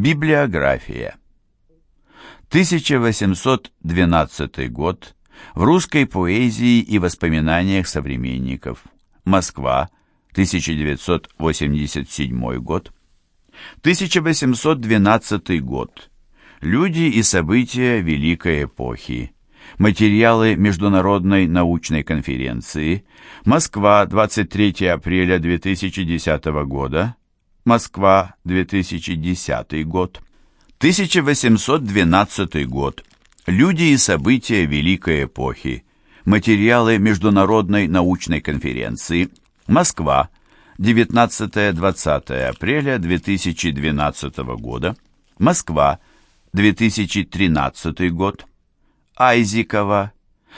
Библиография. 1812 год. В русской поэзии и воспоминаниях современников. Москва. 1987 год. 1812 год. Люди и события Великой эпохи. Материалы Международной научной конференции. Москва, 23 апреля 2010 года. Москва, 2010 год. 1812 год. Люди и события Великой эпохи. Материалы Международной научной конференции. Москва, 19-20 апреля 2012 года. Москва, 2013 год. Айзикова.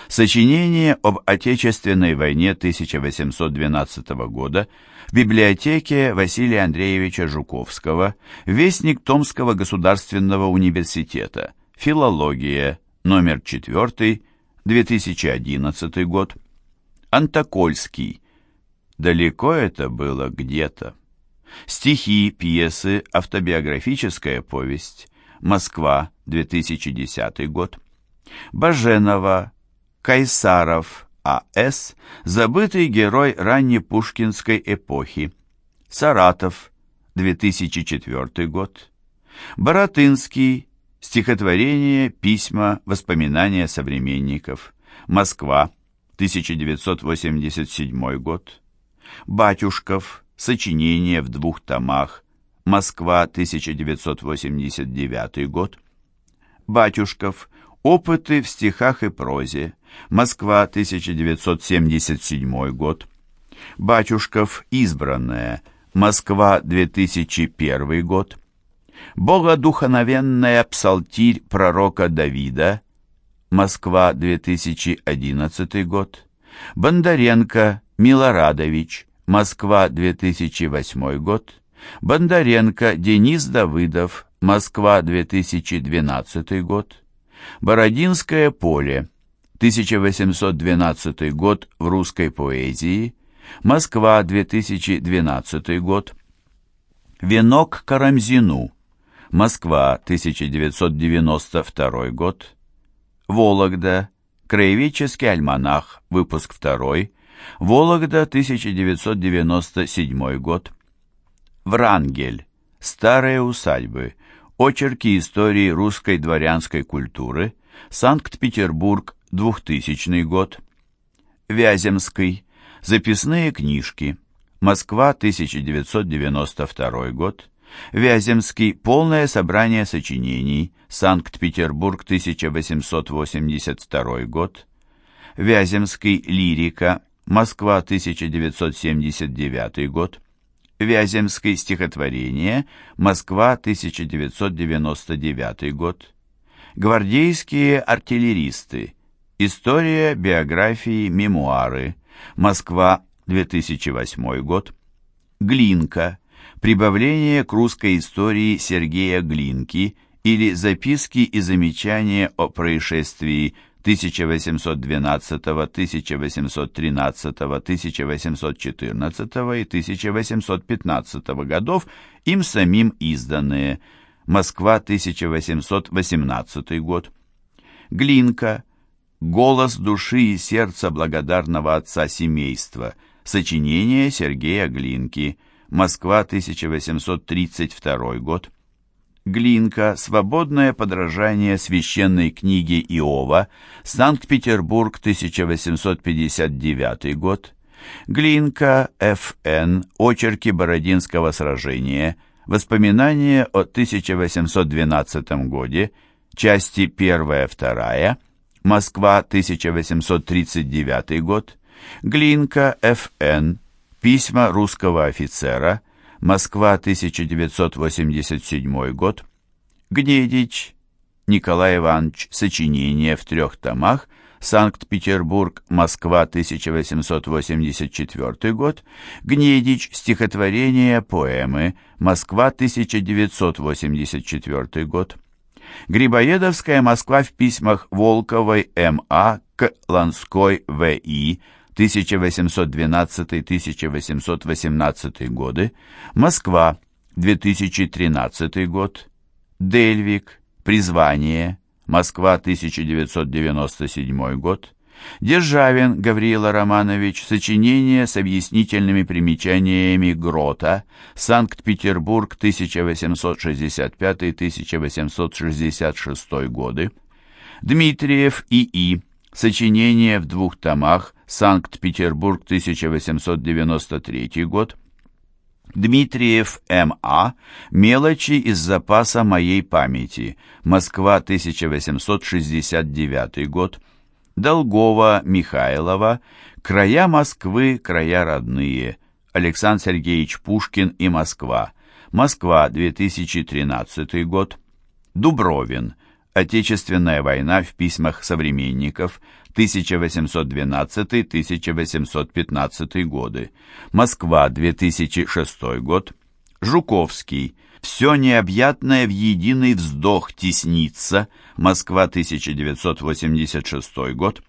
Сочинение об Отечественной войне 1812 года в библиотеке Василия Андреевича Жуковского, Вестник Томского государственного университета, Филология, номер 4, 2011 год. Антокольский. Далеко это было где-то. Стихи, пьесы, автобиографическая повесть. Москва, 2010 год. Баженова, Кайсаров, А.С., забытый герой раннепушкинской эпохи. Саратов, 2004 год. Боротынский, стихотворение, письма, воспоминания современников. Москва, 1987 год. Батюшков, сочинение в двух томах. Москва, 1989 год. Батюшков, опыты в стихах и прозе. Москва, 1977 год. Батюшков, избранная. Москва, 2001 год. Богодухновенная псалтирь пророка Давида. Москва, 2011 год. Бондаренко, Милорадович. Москва, 2008 год. Бондаренко, Денис Давыдов. Москва, 2012 год. Бородинское поле. 1812 год в русской поэзии. Москва, 2012 год. Венок Карамзину. Москва, 1992 год. Вологда. Краеведческий альманах. Выпуск 2. Вологда, 1997 год. Врангель. Старые усадьбы. Очерки истории русской дворянской культуры. Санкт-Петербург, 2000 год. Вяземский. Записные книжки. Москва, 1992 год. Вяземский. Полное собрание сочинений. Санкт-Петербург, 1882 год. Вяземский. Лирика. Москва, 1979 год. Вяземский. Стихотворение. Москва, 1999 год. Гвардейские артиллеристы. История, биографии, мемуары. Москва, 2008 год. Глинка. Прибавление к русской истории Сергея Глинки или записки и замечания о происшествии 1812, 1813, 1814 и 1815 годов, им самим изданные. Москва, 1818 год. Глинка. Голос души и сердца благодарного отца семейства. Сочинение Сергея Глинки. Москва, 1832 год. Глинка. Свободное подражание священной книге Иова. Санкт-Петербург, 1859 год. Глинка. Ф.Н. Очерки Бородинского сражения. Воспоминания о 1812 годе. Части 1-2. Москва, 1839 год. Глинка. Ф.Н. Письма русского офицера. Москва, 1987 год. Гнедич Николай Иванович. Сочинение в трех томах. Санкт-Петербург, Москва, 1884 год. Гнедич. Стихотворение, поэмы. Москва, 1984 год. Грибоедовская Москва в письмах Волковой М.А. к Ланской В.И. 1812-1818 годы, Москва, 2013 год, Дельвик, Призвание, Москва, 1997 год. Державин Гавриила Романович, сочинение с объяснительными примечаниями Грота, Санкт-Петербург, 1865-1866 годы. Дмитриев И.И. Сочинение в двух томах, Санкт-Петербург, 1893 год. Дмитриев М.А. «Мелочи из запаса моей памяти. Москва, 1869 год». Долгова Михайлова «Края Москвы, края родные». Александр Сергеевич Пушкин и Москва. Москва, 2013 год. Дубровин. Отечественная война в письмах современников. 1812-1815 годы. Москва, 2006 год. Жуковский. Все необъятное в единый вздох теснится. Москва, 1986 год.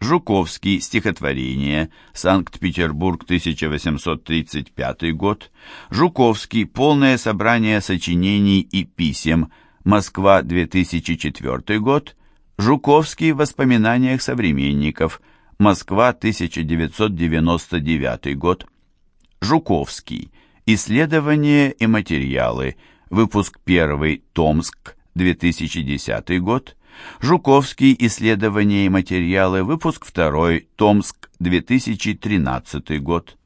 Жуковский. Стихотворение. Санкт-Петербург, 1835 год. Жуковский. Полное собрание сочинений и писем. Москва, 2004 год. Жуковский в воспоминаниях современников. Москва, 1999 год. Жуковский. Исследования и материалы. Выпуск 1. Томск, 2010 год. Жуковский. Исследования и материалы. Выпуск 2. Томск, 2013 год.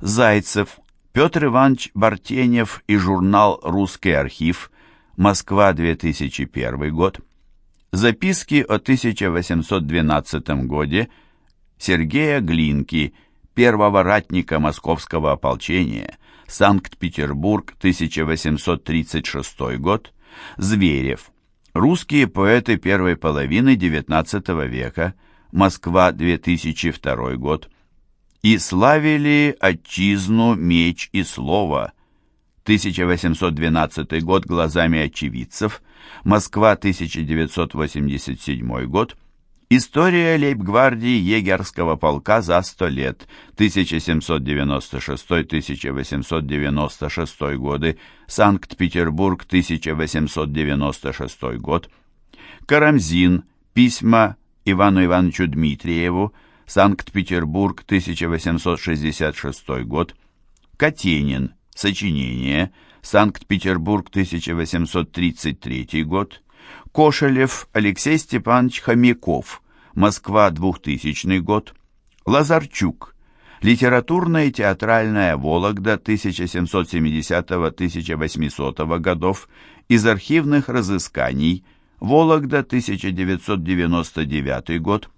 Зайцев. Петр Иванович Бартенев и журнал «Русский архив». Москва, 2001 год. Записки о 1812 годе Сергея Глинки, первого ратника московского ополчения, Санкт-Петербург, 1836 год, Зверев. Русские поэты первой половины XIX века, Москва, 2002 год. И славили отчизну, меч и слово. 1812 год глазами очевидцев, Москва, 1987 год. История лейб-гвардии егерского полка за сто лет, 1796-1896 годы, Санкт-Петербург, 1896 год. Карамзин, письма Ивану Ивановичу Дмитриеву, Санкт-Петербург, 1866 год. Катенин, сочинение, Санкт-Петербург, 1833 год. Кошелев Алексей Степанович Хомяков, Москва, 2000 год. Лазарчук, Литературная и театральная Вологда 1770-1800 годов, из архивных разысканий, Вологда, 1999 год.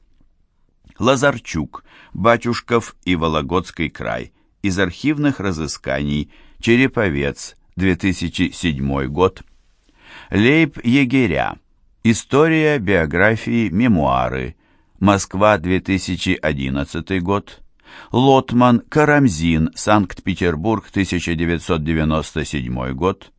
Лазарчук, Батюшков и Вологодский край, из архивных разысканий, Череповец, 2007 год. Лейб-егеря. История, биографии, мемуары. Москва, 2011 год. Лотман, Карамзин, Санкт-Петербург, 1997 год.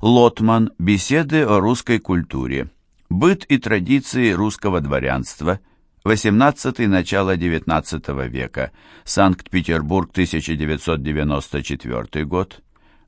Лотман. Беседы о русской культуре. Быт и традиции русского дворянства. 18 начало XIX века. Санкт-Петербург, 1994 год.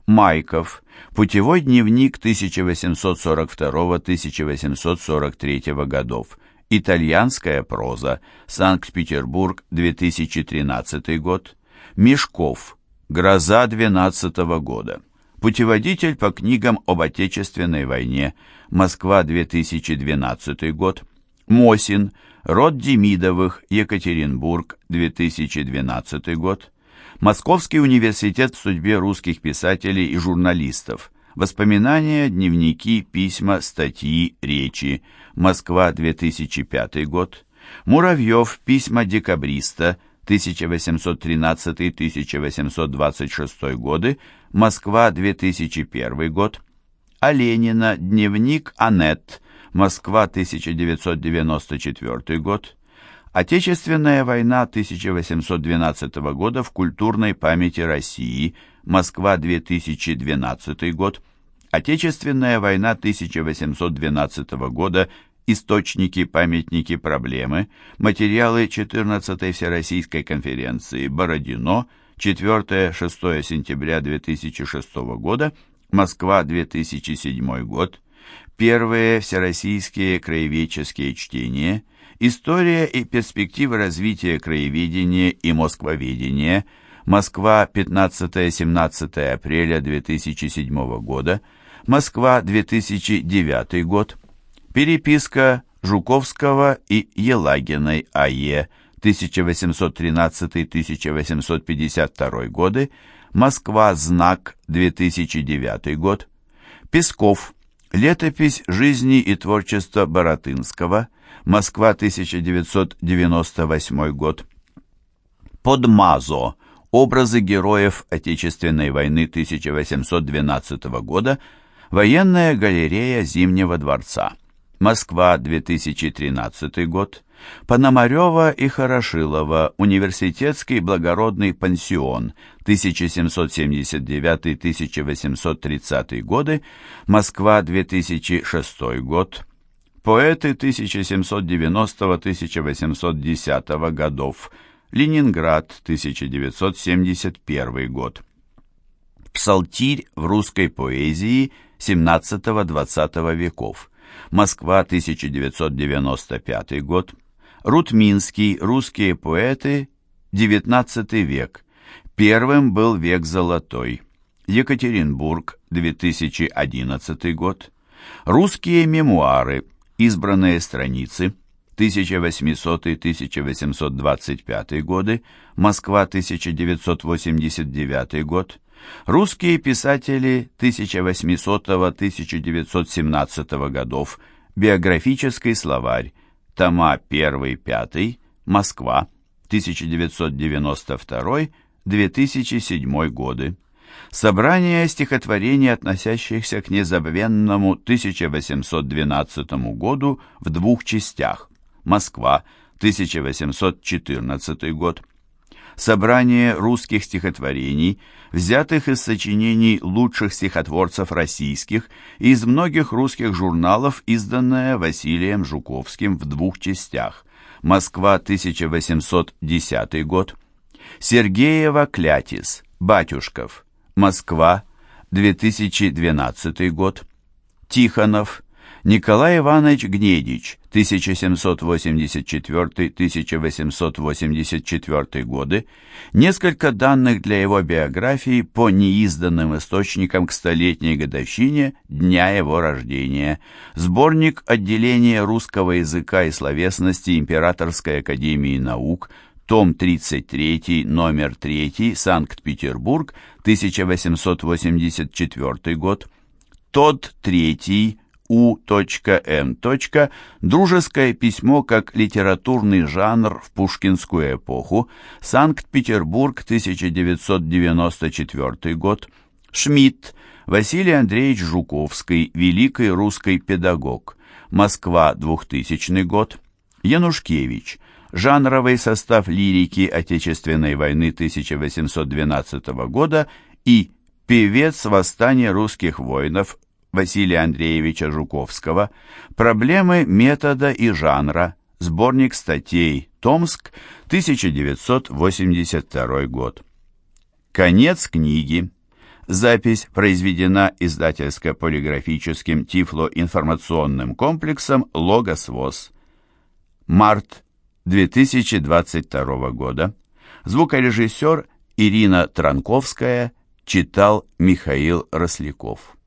Майков. Путевой дневник 1842-1843 годов. Итальянская проза. Санкт-Петербург, 2013 год. Мешков. Гроза 12 года. Путеводитель по книгам об Отечественной войне. Москва, 2012 год. Мосин. Род Демидовых. Екатеринбург, 2012 год. Московский университет в судьбе русских писателей и журналистов. Воспоминания, дневники, письма, статьи, речи. Москва, 2005 год. Муравьев. Письма декабриста. 1813-1826 годы. Москва, 2001 год. Оленина. Дневник Анет. Москва, 1994 год. Отечественная война 1812 года в культурной памяти России. Москва, 2012 год. Отечественная война 1812 года. Источники, памятники, проблемы. Материалы 14-й Всероссийской конференции Бородино. 4-6 сентября 2006 года. Москва, 2007 год. Первые всероссийские краеведческие чтения «История и перспективы развития краеведения и москвоведения», Москва, 15-17 апреля 2007 года, Москва, 2009 год, переписка Жуковского и Елагиной А.Е., 1813-1852 годы, Москва, знак, 2009 год, Песков, летопись жизни и творчества Боротынского, Москва, 1998 год, Подмазо, образы героев Отечественной войны 1812 года, военная галерея Зимнего дворца. Москва, 2013 год. Пономарева и Хорошилова. Университетский благородный пансион. 1779-1830 годы. Москва, 2006 год. Поэты 1790-1810 годов. Ленинград, 1971 год. Псалтирь в русской поэзии 17-20 веков. Москва, 1995 год. Рутминский, русские поэты, XIX век. Первым был век золотой. Екатеринбург, 2011 год. Русские мемуары, избранные страницы, 1800-1825 годы, Москва, 1989 год. Русские писатели 1800-1917 годов. Биографический словарь. Тома 1-5. Москва. 1992-2007 годы. Собрание стихотворений, относящихся к незабвенному 1812 году в двух частях. Москва, 1814 год собрание русских стихотворений, взятых из сочинений лучших стихотворцев российских и из многих русских журналов, изданное Василием Жуковским в двух частях. Москва, 1810 год. Сергеева Клятис, Батюшков, Москва, 2012 год. Тихонов, Николай Иванович Гнедич, 1784-1884 годы, несколько данных для его биографии по неизданным источникам к столетней годовщине дня его рождения, сборник отделения русского языка и словесности Императорской академии наук, том 33, номер 3, Санкт-Петербург, 1884 год, тот 3, у.М. Дружеское письмо как литературный жанр в пушкинскую эпоху. Санкт-Петербург, 1994 год. Шмидт. Василий Андреевич Жуковский, великий русский педагог. Москва, 2000 год. Янушкевич. Жанровый состав лирики Отечественной войны 1812 года и певец восстания русских воинов Василия Андреевича Жуковского «Проблемы метода и жанра», сборник статей «Томск», 1982 год. Конец книги. Запись произведена издательско-полиграфическим Тифло-информационным комплексом «Логос ВОЗ». Март 2022 года. Звукорежиссер Ирина Транковская читал Михаил Росляков.